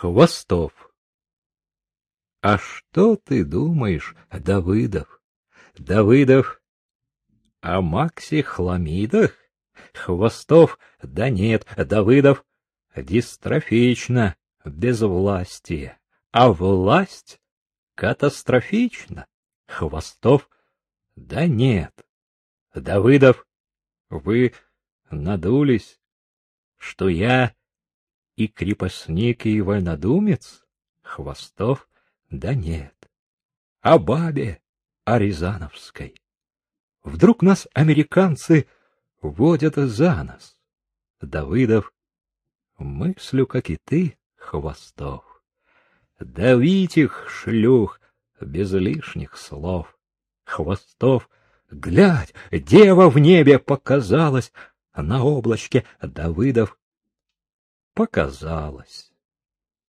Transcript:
Хвостов. А что ты думаешь, Давыдов? Давыдов о Максе Хламидах? Хвостов, да нет, Давыдов дистрофично, без власти, а власть катастрофична. Хвостов, да нет. Давыдов, вы надулись, что я и крепостник, и вольнодумец? Хвостов, да нет. О бабе, о Рязановской. Вдруг нас американцы водят за нос. Давыдов, мыслю, как и ты, Хвостов. Давить их, шлюх, без лишних слов. Хвостов, глядь, дева в небе показалась, на облачке Давыдов показалось.